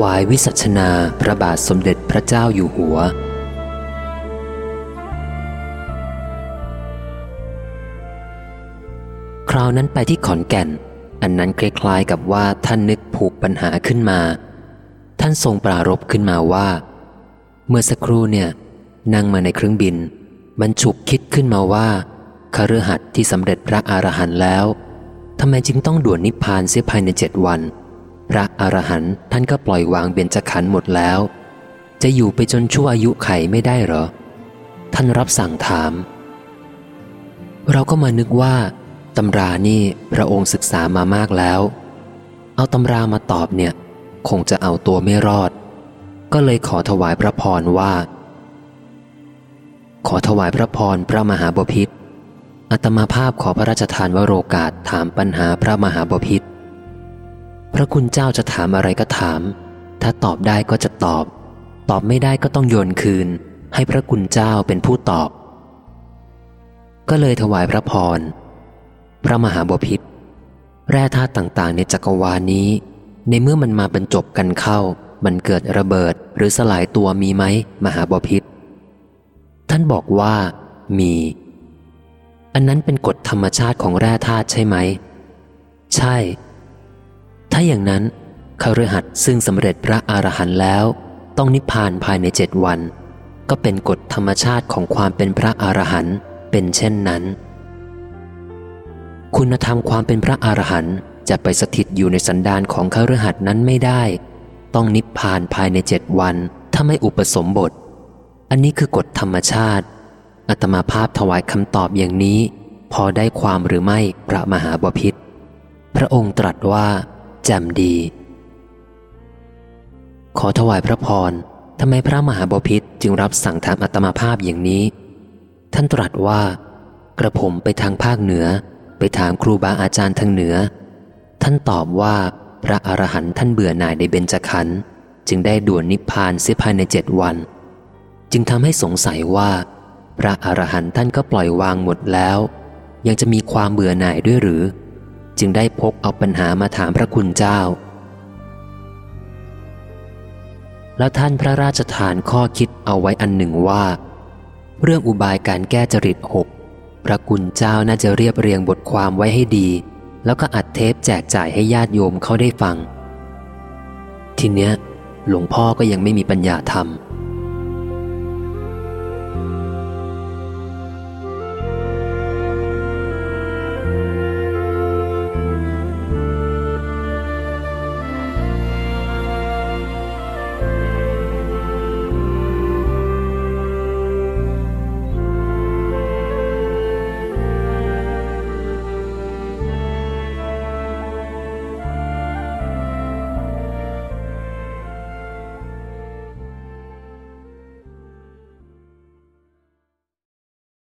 วายวิสัชนาพระบาทสมเด็จพระเจ้าอยู่หัว คราวนั้นไปที่ขอนแก่น อันนั้นคล้ายๆกับว่าท่านนึกผูกปัญหาขึ้นมา ท่านทรงปรารบขึ้นมาว่า เมื่อสักครู่เนี่ย นั่งมาในเครื่องบิน มันฉุกคิดขึ้นมาว่าคฤหัสถ์ที่สำเร็จพระอรหันต์แล้วทำไมจึงต้องด่วนนิพพานเสียภายในเจ็ดวัน พระอรหันต์ท่านก็ปล่อยวางเบญจขันธ์หมดแล้ว จะอยู่ไปจนชั่วอายุไขไม่ได้หรอ ท่านรับสั่งถาม เราก็มานึกว่าตำรานี่พระองค์ศึกษามามากแล้ว เอาตำรามาตอบเนี่ย คงจะเอาตัวไม่รอด ก็เลยขอถวายพระพรว่า ขอถวายพระพรพระมหาบพิษอัตมาภาพขอพระราชทานวโรกาสถามปัญหาพระมหาบพิษ พระคุณเจ้าจะถามอะไรก็ถาม ถ้าตอบได้ก็จะตอบ ตอบไม่ได้ก็ต้องโยนคืน ให้พระคุณเจ้าเป็นผู้ตอบ ก็เลยถวายพระพร พระมหาบพิษแร่ธาตุต่างๆ ในจักรวาลนี้ ในเมื่อมันมาบรรจบกันเข้า มันเกิดระเบิดหรือสลายตัวมีไหมมหาบพิษท่านบอกว่า มี อันนั้นเป็นกฎธรรมชาติของแร่ธาตุใช่ไหม ใช่ ถ้าอย่างนั้นคฤหัสถ์ซึ่งสำเร็จพระอรหันต์แล้ว ต้องนิพพานภายในเจ็ดวัน ก็เป็นกฎธรรมชาติของความเป็นพระอรหันต์เป็นเช่นนั้น คุณธรรมความเป็นพระอรหันต์จะไปสถิตอยู่ในสันดานของคฤหัสถ์นั้นไม่ได้ ต้องนิพพานภายในเจ็ดวันถ้าไม่อุปสมบท อันนี้คือกฎธรรมชาติอัตมาภาพถวายคำตอบอย่างนี้ พอได้ความหรือไม่พระมหาบพิษพระองค์ตรัสว่า แจ่มดี ขอถวายพระพรทำไมพระมหาบพิษจึงรับสั่งถามอัตมาภาพอย่างนี้ ท่านตรัสว่า กระผมไปทางภาคเหนือ ไปถามครูบาอาจารย์ทางเหนือ ท่านตอบว่าพระอรหันต์ท่านเบื่อหน่ายในเบญจขันธ์จึงได้ด่วนนิพพานเสียภายในเจ็ดวัน จึงทำให้สงสัยว่า พระอรหันต์ท่านก็ปล่อยวางหมดแล้ว ยังจะมีความเบื่อหน่ายด้วยหรือ จึงได้พกเอาปัญหามาถามพระคุณเจ้า แล้วท่านพระราชทานข้อคิดเอาไว้อันหนึ่งว่า เรื่องอุบายการแก้จริตหกพระคุณเจ้าน่าจะเรียบเรียงบทความไว้ให้ดี แล้วก็อัดเทปแจกจ่ายให้ญาติโยมเขาได้ฟัง ทีเนี้ยหลวงพ่อก็ยังไม่มีปัญญาทำ